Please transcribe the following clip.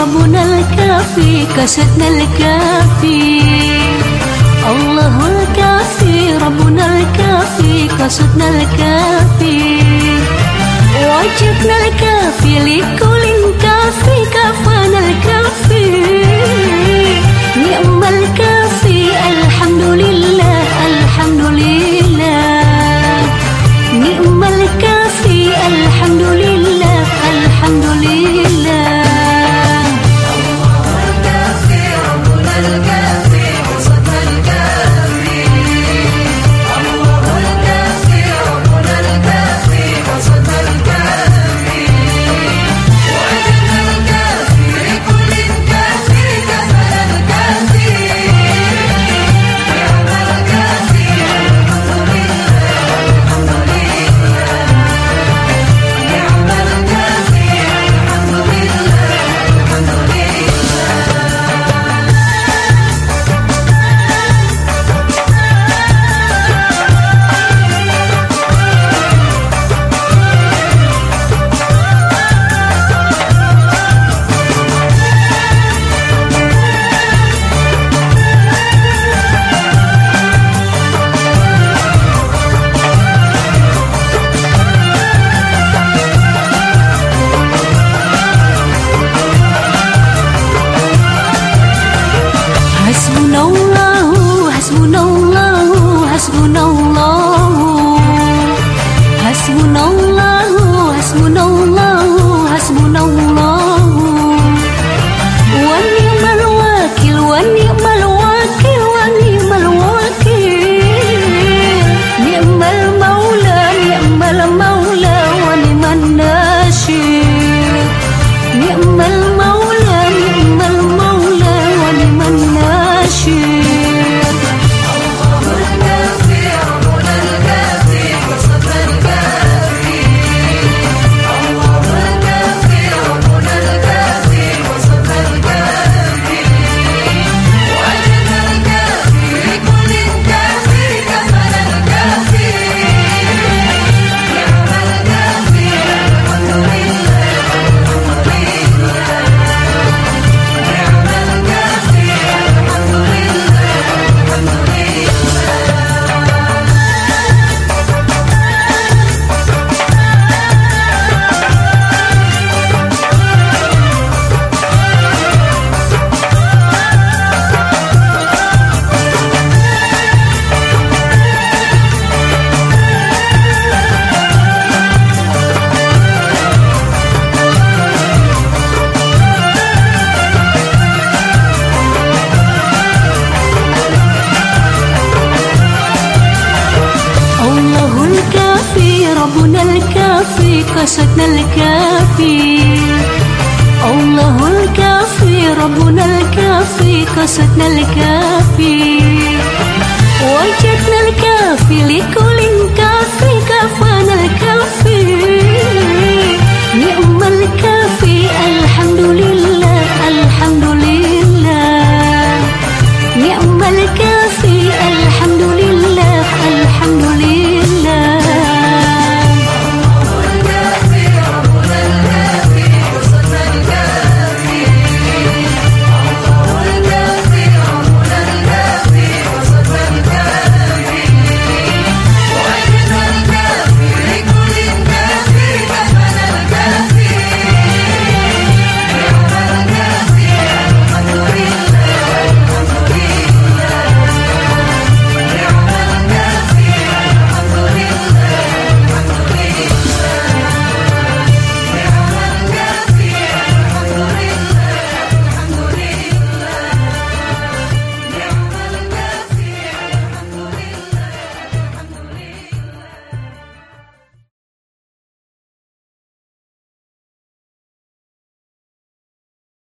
ربنا الكافي كسدنا الكافي. الله الكافي ربنا الكافي كسدنا الكافي. وجدنا الكافي لكل حسبنا الله حسبنا الله حسبنا الله حسبنا الله حسبنا الله رشدنا الكافي. الله الكافي ربنا الكافي قصدنا الكافي. وجدنا الكافي لكل كافي كفانا الكافي. نعم الكافي الحمد لله الحمد لله. نعم الكافي الحمد لله.